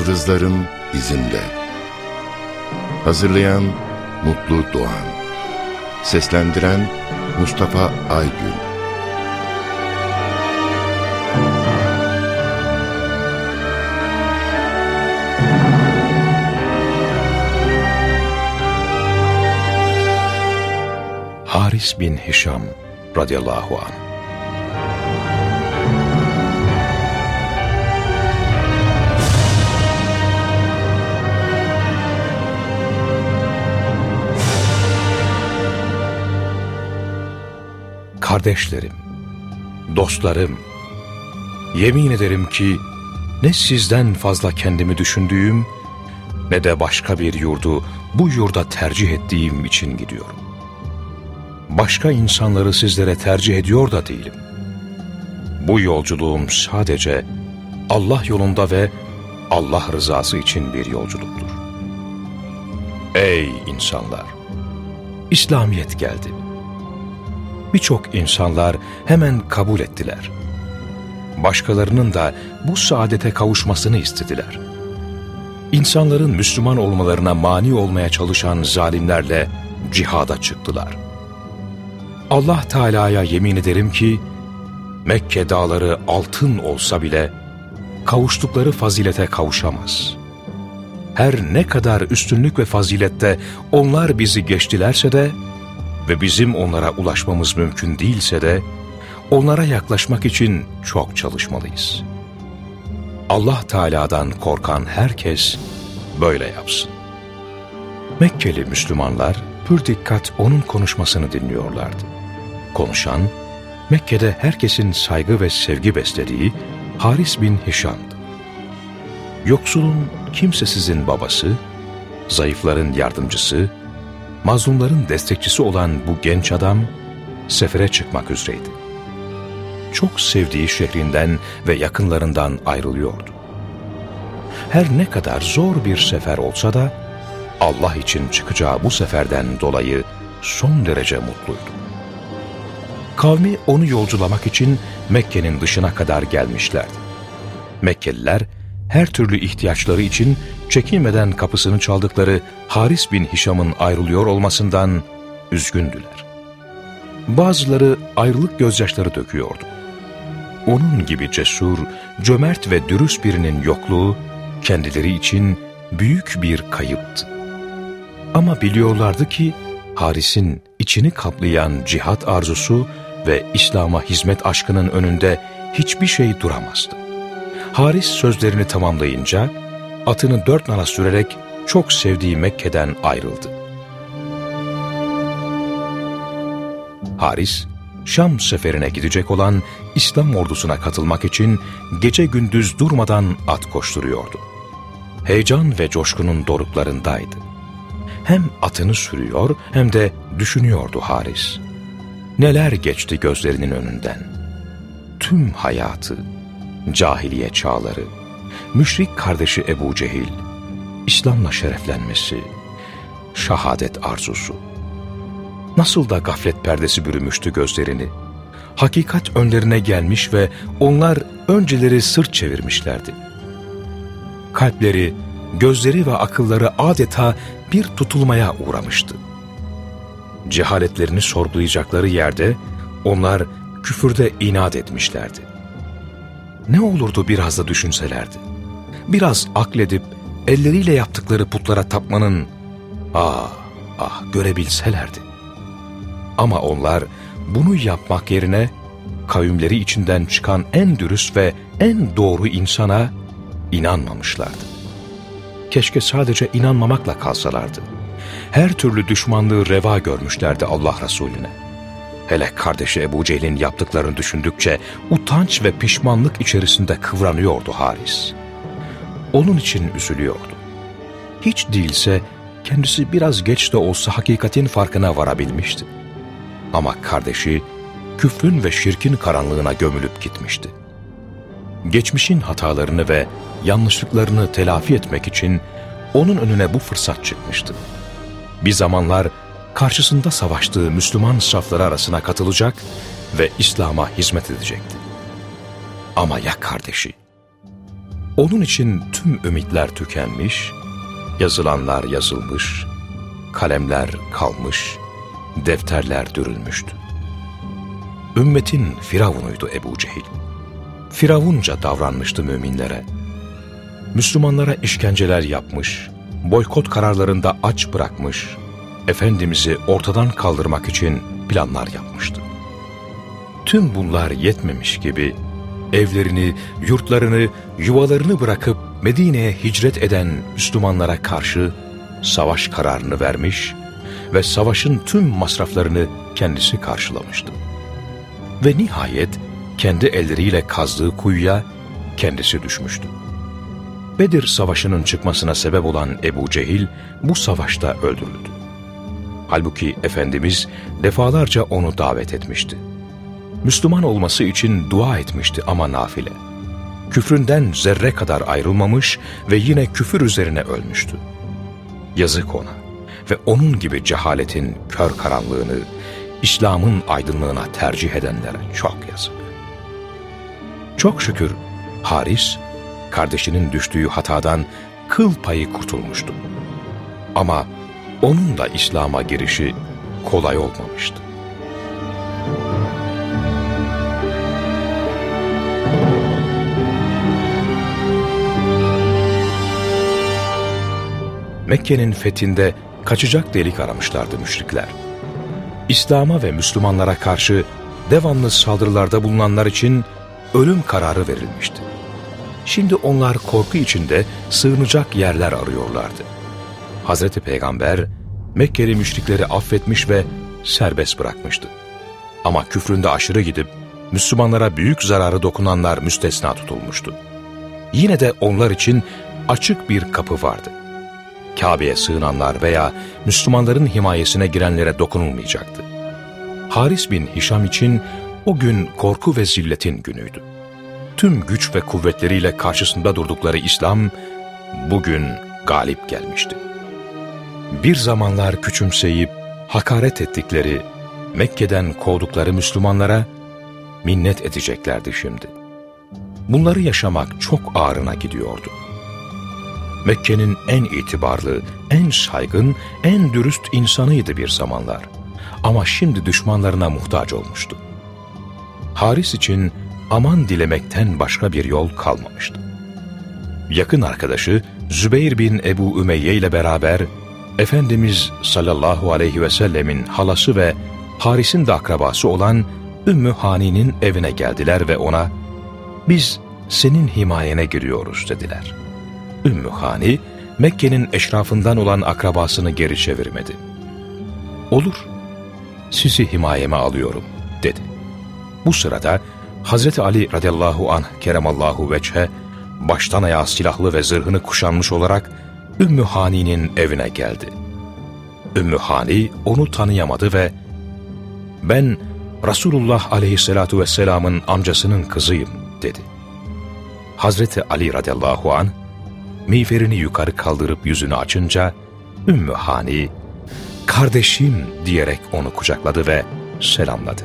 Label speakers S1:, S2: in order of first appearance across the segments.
S1: Yıldızların izinde. Hazırlayan Mutlu Doğan. Seslendiren Mustafa Aygün.
S2: Haris bin Hişam radıyallahu anh Kardeşlerim, dostlarım, yemin ederim ki ne sizden fazla kendimi düşündüğüm ne de başka bir yurdu bu yurda tercih ettiğim için gidiyorum. Başka insanları sizlere tercih ediyor da değilim. Bu yolculuğum sadece Allah yolunda ve Allah rızası için bir yolculuktur. Ey insanlar! İslamiyet geldi birçok insanlar hemen kabul ettiler. Başkalarının da bu saadete kavuşmasını istediler. İnsanların Müslüman olmalarına mani olmaya çalışan zalimlerle cihada çıktılar. Allah Teala'ya yemin ederim ki, Mekke dağları altın olsa bile, kavuştukları fazilete kavuşamaz. Her ne kadar üstünlük ve fazilette onlar bizi geçtilerse de, ve bizim onlara ulaşmamız mümkün değilse de onlara yaklaşmak için çok çalışmalıyız. Allah Teala'dan korkan herkes böyle yapsın. Mekkeli Müslümanlar pür dikkat onun konuşmasını dinliyorlardı. Konuşan, Mekke'de herkesin saygı ve sevgi beslediği Haris bin Hişam'dı. Yoksulun kimsesizin babası, zayıfların yardımcısı, mazlumların destekçisi olan bu genç adam sefere çıkmak üzereydi. Çok sevdiği şehrinden ve yakınlarından ayrılıyordu. Her ne kadar zor bir sefer olsa da Allah için çıkacağı bu seferden dolayı son derece mutluydu. Kavmi onu yolculamak için Mekke'nin dışına kadar gelmişlerdi. Mekkeliler her türlü ihtiyaçları için çekinmeden kapısını çaldıkları Haris bin Hişam'ın ayrılıyor olmasından üzgündüler. Bazıları ayrılık gözyaşları döküyordu. Onun gibi cesur, cömert ve dürüst birinin yokluğu kendileri için büyük bir kayıptı. Ama biliyorlardı ki Haris'in içini kaplayan cihat arzusu ve İslam'a hizmet aşkının önünde hiçbir şey duramazdı. Haris sözlerini tamamlayınca atını dört nala sürerek çok sevdiği Mekke'den ayrıldı. Haris, Şam seferine gidecek olan İslam ordusuna katılmak için gece gündüz durmadan at koşturuyordu. Heyecan ve coşkunun doruklarındaydı. Hem atını sürüyor hem de düşünüyordu Haris. Neler geçti gözlerinin önünden. Tüm hayatı, cahiliye çağları, müşrik kardeşi Ebu Cehil, İslam'la şereflenmesi, şehadet arzusu. Nasıl da gaflet perdesi bürümüştü gözlerini. Hakikat önlerine gelmiş ve onlar önceleri sırt çevirmişlerdi. Kalpleri, gözleri ve akılları adeta bir tutulmaya uğramıştı. Cehaletlerini sorgulayacakları yerde onlar küfürde inat etmişlerdi ne olurdu biraz da düşünselerdi? Biraz akledip elleriyle yaptıkları putlara tapmanın ah ah görebilselerdi. Ama onlar bunu yapmak yerine kavimleri içinden çıkan en dürüst ve en doğru insana inanmamışlardı. Keşke sadece inanmamakla kalsalardı. Her türlü düşmanlığı reva görmüşlerdi Allah Resulüne. Hele kardeşi Ebu Cehil'in yaptıklarını düşündükçe utanç ve pişmanlık içerisinde kıvranıyordu Haris. Onun için üzülüyordu. Hiç değilse kendisi biraz geç de olsa hakikatin farkına varabilmişti. Ama kardeşi küfrün ve şirkin karanlığına gömülüp gitmişti. Geçmişin hatalarını ve yanlışlıklarını telafi etmek için onun önüne bu fırsat çıkmıştı. Bir zamanlar karşısında savaştığı Müslüman safları arasına katılacak ve İslam'a hizmet edecekti. Ama ya kardeşi? Onun için tüm ümitler tükenmiş, yazılanlar yazılmış, kalemler kalmış, defterler dürülmüştü. Ümmetin firavunuydu Ebu Cehil. Firavunca davranmıştı müminlere. Müslümanlara işkenceler yapmış, boykot kararlarında aç bırakmış, Efendimiz'i ortadan kaldırmak için planlar yapmıştı. Tüm bunlar yetmemiş gibi evlerini, yurtlarını, yuvalarını bırakıp Medine'ye hicret eden Müslümanlara karşı savaş kararını vermiş ve savaşın tüm masraflarını kendisi karşılamıştı. Ve nihayet kendi elleriyle kazdığı kuyuya kendisi düşmüştü. Bedir Savaşı'nın çıkmasına sebep olan Ebu Cehil bu savaşta öldürüldü. Halbuki Efendimiz defalarca onu davet etmişti. Müslüman olması için dua etmişti ama nafile. Küfründen zerre kadar ayrılmamış ve yine küfür üzerine ölmüştü. Yazık ona ve onun gibi cehaletin kör karanlığını, İslam'ın aydınlığına tercih edenlere çok yazık. Çok şükür Haris, kardeşinin düştüğü hatadan kıl payı kurtulmuştu. Ama onun da İslam'a girişi kolay olmamıştı. Mekke'nin fethinde kaçacak delik aramışlardı müşrikler. İslam'a ve Müslümanlara karşı devamlı saldırılarda bulunanlar için ölüm kararı verilmişti. Şimdi onlar korku içinde sığınacak yerler arıyorlardı. Hazreti Peygamber Mekkeli müşrikleri affetmiş ve serbest bırakmıştı. Ama küfründe aşırı gidip Müslümanlara büyük zararı dokunanlar müstesna tutulmuştu. Yine de onlar için açık bir kapı vardı. Kabe'ye sığınanlar veya Müslümanların himayesine girenlere dokunulmayacaktı. Haris bin Hişam için o gün korku ve zilletin günüydü. Tüm güç ve kuvvetleriyle karşısında durdukları İslam bugün galip gelmişti. Bir zamanlar küçümseyip hakaret ettikleri, Mekke'den kovdukları Müslümanlara minnet edeceklerdi şimdi. Bunları yaşamak çok ağrına gidiyordu. Mekke'nin en itibarlı, en saygın, en dürüst insanıydı bir zamanlar. Ama şimdi düşmanlarına muhtaç olmuştu. Haris için aman dilemekten başka bir yol kalmamıştı. Yakın arkadaşı Zübeyir bin Ebu Ümeyye ile beraber Efendimiz sallallahu aleyhi ve sellemin halası ve Haris'in de akrabası olan Ümmü Hani'nin evine geldiler ve ona ''Biz senin himayene giriyoruz.'' dediler. Ümmü Hani, Mekke'nin eşrafından olan akrabasını geri çevirmedi. ''Olur, sizi himayeme alıyorum.'' dedi. Bu sırada Hazreti Ali radıyallahu anh keremallahu veçhe baştan ayağa silahlı ve zırhını kuşanmış olarak Ümmü Hani'nin evine geldi. Ümmü Hani onu tanıyamadı ve ben Resulullah aleyhissalatu vesselamın amcasının kızıyım dedi. Hazreti Ali radıyallahu an miğferini yukarı kaldırıp yüzünü açınca Ümmü Hani kardeşim diyerek onu kucakladı ve selamladı.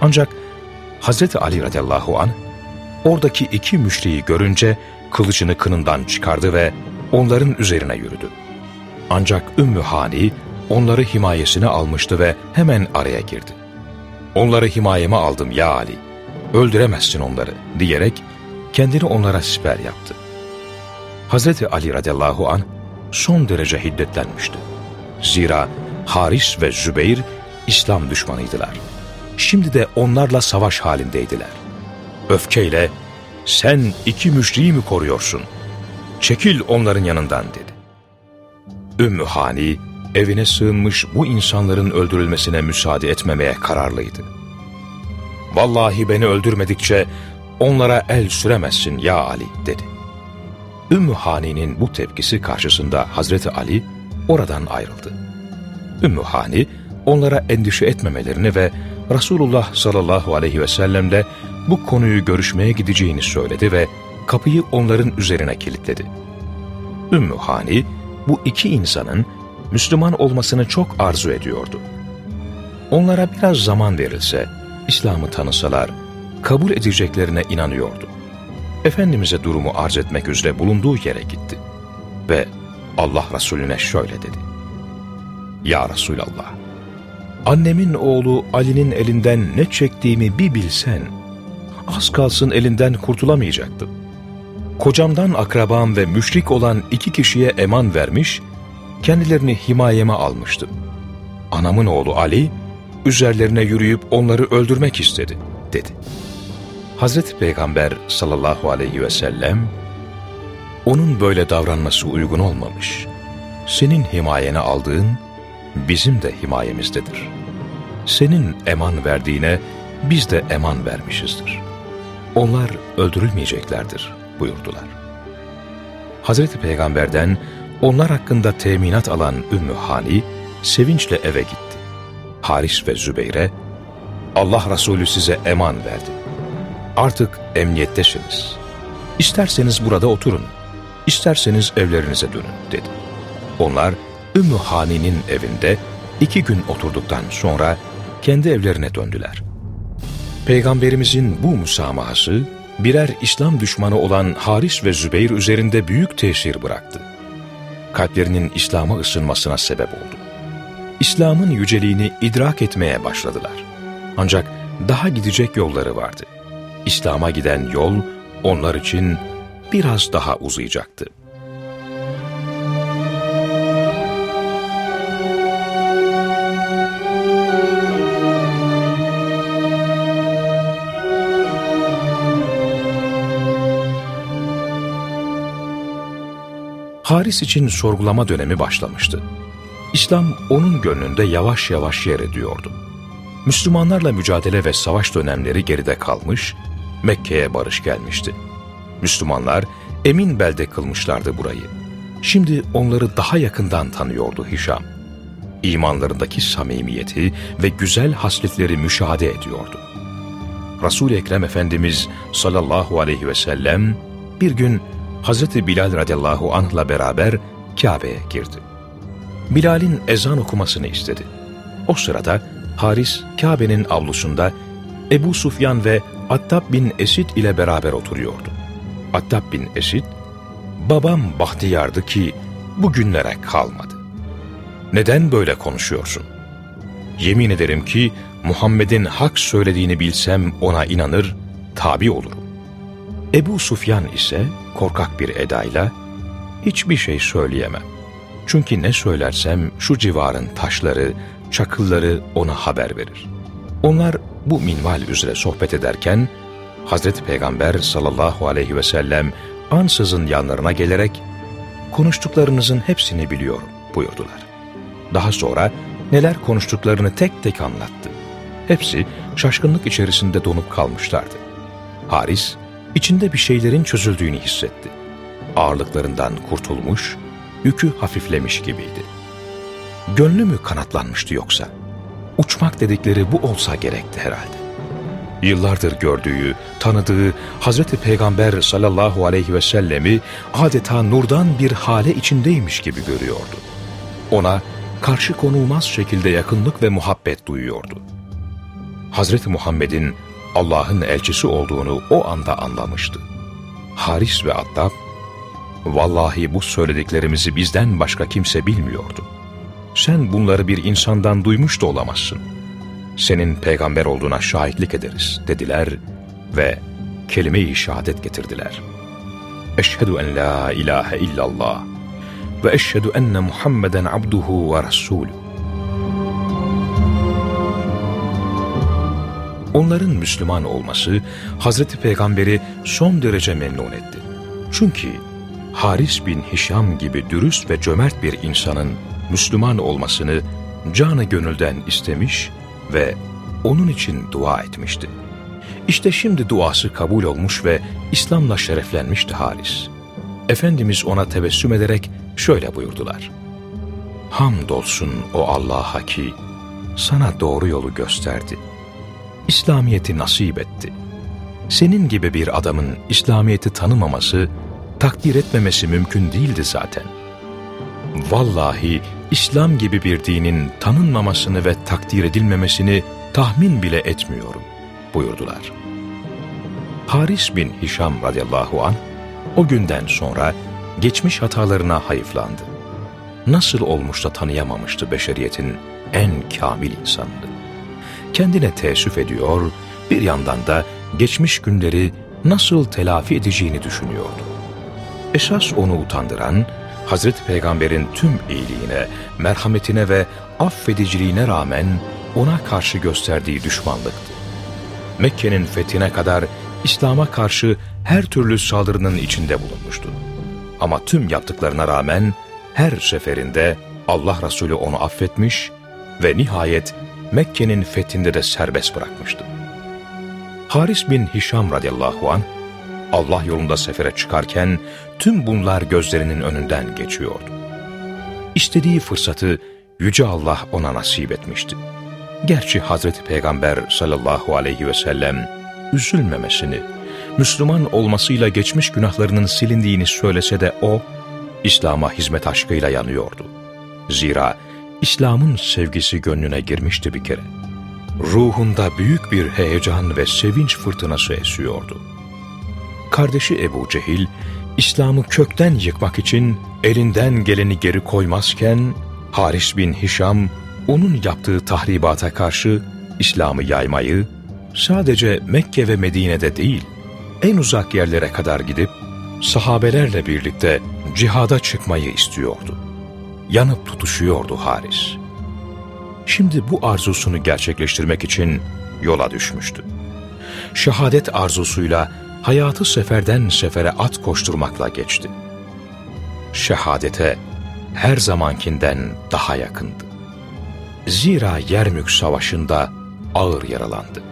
S2: Ancak Hazreti Ali radıyallahu an oradaki iki müşriyi görünce kılıcını kınından çıkardı ve onların üzerine yürüdü. Ancak Ümmü Hani onları himayesine almıştı ve hemen araya girdi. Onları himayeme aldım ya Ali, öldüremezsin onları diyerek kendini onlara siper yaptı. Hazreti Ali radıyallahu an son derece hiddetlenmişti. Zira Haris ve Zübeyir İslam düşmanıydılar. Şimdi de onlarla savaş halindeydiler. Öfkeyle sen iki müşriyi mi koruyorsun? Çekil onların yanından dedi. Ümmü Hani evine sığınmış bu insanların öldürülmesine müsaade etmemeye kararlıydı. Vallahi beni öldürmedikçe onlara el süremezsin ya Ali dedi. Ümmü Hani'nin bu tepkisi karşısında Hazreti Ali oradan ayrıldı. Ümmü Hani onlara endişe etmemelerini ve Resulullah sallallahu aleyhi ve sellemle bu konuyu görüşmeye gideceğini söyledi ve kapıyı onların üzerine kilitledi. Ümmü Hani bu iki insanın Müslüman olmasını çok arzu ediyordu. Onlara biraz zaman verilse, İslam'ı tanısalar, kabul edeceklerine inanıyordu. Efendimiz'e durumu arz etmek üzere bulunduğu yere gitti. Ve Allah Resulüne şöyle dedi. Ya Resulallah, annemin oğlu Ali'nin elinden ne çektiğimi bir bilsen, az kalsın elinden kurtulamayacaktım. Kocamdan akrabam ve müşrik olan iki kişiye eman vermiş, kendilerini himayeme almıştım. Anamın oğlu Ali, üzerlerine yürüyüp onları öldürmek istedi, dedi. Hazreti Peygamber sallallahu aleyhi ve sellem, onun böyle davranması uygun olmamış. Senin himayene aldığın, bizim de himayemizdedir. Senin eman verdiğine, biz de eman vermişizdir. Onlar öldürülmeyeceklerdir buyurdular. Hazreti Peygamber'den onlar hakkında teminat alan Ümmü Hani sevinçle eve gitti. Haris ve Zübeyre, Allah Resulü size eman verdi. Artık emniyettesiniz. İsterseniz burada oturun, isterseniz evlerinize dönün dedi. Onlar Ümmü Hani'nin evinde iki gün oturduktan sonra kendi evlerine döndüler. Peygamberimizin bu müsamahası birer İslam düşmanı olan Haris ve Zübeyir üzerinde büyük tesir bıraktı. Kalplerinin İslam'a ısınmasına sebep oldu. İslam'ın yüceliğini idrak etmeye başladılar. Ancak daha gidecek yolları vardı. İslam'a giden yol onlar için biraz daha uzayacaktı. Haris için sorgulama dönemi başlamıştı. İslam onun gönlünde yavaş yavaş yer ediyordu. Müslümanlarla mücadele ve savaş dönemleri geride kalmış, Mekke'ye barış gelmişti. Müslümanlar emin belde kılmışlardı burayı. Şimdi onları daha yakından tanıyordu Hişam. İmanlarındaki samimiyeti ve güzel hasletleri müşahede ediyordu. Resul-i Ekrem Efendimiz sallallahu aleyhi ve sellem bir gün Hazreti Bilal radıyallahu anh'la beraber Kabe'ye girdi. Bilal'in ezan okumasını istedi. O sırada Haris Kabe'nin avlusunda Ebu Sufyan ve Attab bin Esid ile beraber oturuyordu. Attab bin Esid, babam bahtiyardı ki bugünlere kalmadı. Neden böyle konuşuyorsun? Yemin ederim ki Muhammed'in hak söylediğini bilsem ona inanır, tabi olurum. Ebu Sufyan ise korkak bir edayla hiçbir şey söyleyemem. Çünkü ne söylersem şu civarın taşları, çakılları ona haber verir. Onlar bu minval üzere sohbet ederken Hazreti Peygamber sallallahu aleyhi ve sellem ansızın yanlarına gelerek konuştuklarınızın hepsini biliyorum buyurdular. Daha sonra neler konuştuklarını tek tek anlattı. Hepsi şaşkınlık içerisinde donup kalmışlardı. Haris içinde bir şeylerin çözüldüğünü hissetti. Ağırlıklarından kurtulmuş, yükü hafiflemiş gibiydi. Gönlü mü kanatlanmıştı yoksa? Uçmak dedikleri bu olsa gerekti herhalde. Yıllardır gördüğü, tanıdığı Hazreti Peygamber sallallahu aleyhi ve sellemi adeta nurdan bir hale içindeymiş gibi görüyordu. Ona karşı konulmaz şekilde yakınlık ve muhabbet duyuyordu. Hazreti Muhammed'in Allah'ın elçisi olduğunu o anda anlamıştı. Haris ve Attab, vallahi bu söylediklerimizi bizden başka kimse bilmiyordu. Sen bunları bir insandan duymuş da olamazsın. Senin peygamber olduğuna şahitlik ederiz dediler ve kelime-i şehadet getirdiler. Eşhedü en la ilahe illallah ve eşhedü enne Muhammeden abduhu ve resulü. Onların Müslüman olması Hazreti Peygamber'i son derece memnun etti. Çünkü Haris bin Hişam gibi dürüst ve cömert bir insanın Müslüman olmasını canı gönülden istemiş ve onun için dua etmişti. İşte şimdi duası kabul olmuş ve İslam'la şereflenmişti Haris. Efendimiz ona tebessüm ederek şöyle buyurdular. Hamdolsun o Allah'a ki sana doğru yolu gösterdi. İslamiyet'i nasip etti. Senin gibi bir adamın İslamiyet'i tanımaması, takdir etmemesi mümkün değildi zaten. Vallahi İslam gibi bir dinin tanınmamasını ve takdir edilmemesini tahmin bile etmiyorum buyurdular. Haris bin Hişam radıyallahu an o günden sonra geçmiş hatalarına hayıflandı. Nasıl olmuş da tanıyamamıştı beşeriyetin en kamil insanını. Kendine teessüf ediyor, bir yandan da geçmiş günleri nasıl telafi edeceğini düşünüyordu. Esas onu utandıran, Hazreti Peygamber'in tüm iyiliğine, merhametine ve affediciliğine rağmen ona karşı gösterdiği düşmanlıktı. Mekke'nin fethine kadar İslam'a karşı her türlü saldırının içinde bulunmuştu. Ama tüm yaptıklarına rağmen her seferinde Allah Resulü onu affetmiş ve nihayet Mekke'nin fethinde de serbest bırakmıştı. Haris bin Hişam radıyallahu an Allah yolunda sefere çıkarken tüm bunlar gözlerinin önünden geçiyordu. İstediği fırsatı Yüce Allah ona nasip etmişti. Gerçi Hazreti Peygamber sallallahu aleyhi ve sellem üzülmemesini, Müslüman olmasıyla geçmiş günahlarının silindiğini söylese de o, İslam'a hizmet aşkıyla yanıyordu. Zira İslam'ın sevgisi gönlüne girmişti bir kere. Ruhunda büyük bir heyecan ve sevinç fırtınası esiyordu. Kardeşi Ebu Cehil, İslam'ı kökten yıkmak için elinden geleni geri koymazken, Haris bin Hişam, onun yaptığı tahribata karşı İslam'ı yaymayı, sadece Mekke ve Medine'de değil, en uzak yerlere kadar gidip, sahabelerle birlikte cihada çıkmayı istiyordu. Yanıp tutuşuyordu Haris. Şimdi bu arzusunu gerçekleştirmek için yola düşmüştü. Şehadet arzusuyla hayatı seferden sefere at koşturmakla geçti. Şehadete her zamankinden daha yakındı. Zira Yermük Savaşı'nda ağır yaralandı.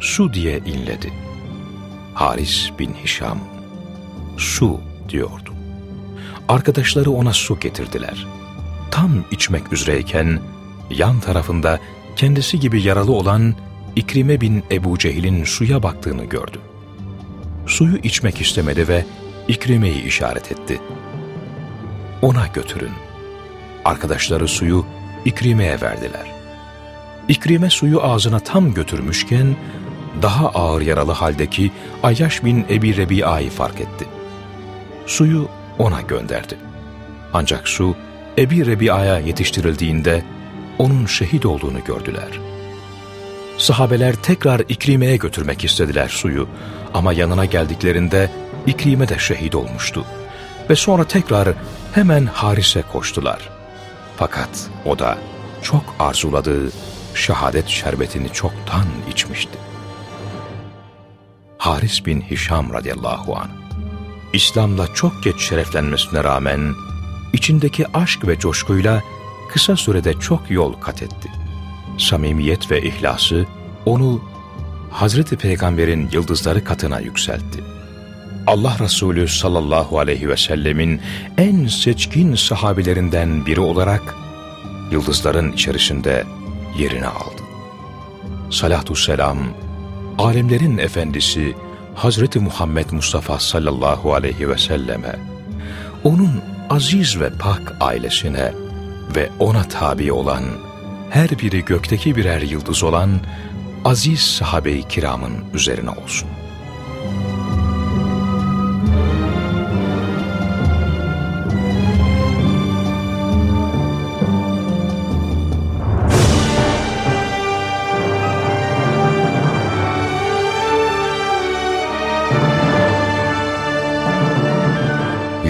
S2: Su diye inledi. Haris bin Hişam, su diyordu. Arkadaşları ona su getirdiler. Tam içmek üzereyken yan tarafında kendisi gibi yaralı olan İkrime bin Ebu Cehil'in suya baktığını gördü. Suyu içmek istemedi ve İkrime'yi işaret etti. Ona götürün. Arkadaşları suyu İkrime'ye verdiler. İkrime suyu ağzına tam götürmüşken daha ağır yaralı haldeki Ayyaş bin Ebi Rebi'a'yı fark etti. Suyu ona gönderdi. Ancak su Ebi Rebi'a'ya yetiştirildiğinde onun şehit olduğunu gördüler. Sahabeler tekrar İkrime'ye götürmek istediler suyu ama yanına geldiklerinde İkrime de şehit olmuştu. Ve sonra tekrar hemen Haris'e koştular. Fakat o da çok arzuladığı şehadet şerbetini çoktan içmişti. Haris bin Hişam radıyallahu anh İslam'la çok geç şereflenmesine rağmen içindeki aşk ve coşkuyla kısa sürede çok yol kat etti. Samimiyet ve ihlası onu Hazreti Peygamber'in yıldızları katına yükseltti. Allah Resulü sallallahu aleyhi ve sellemin en seçkin sahabilerinden biri olarak yıldızların içerisinde yerini aldı. Salatü selam, alemlerin efendisi Hazreti Muhammed Mustafa sallallahu aleyhi ve selleme, onun aziz ve pak ailesine ve ona tabi olan, her biri gökteki birer yıldız olan aziz sahabe-i kiramın üzerine olsun.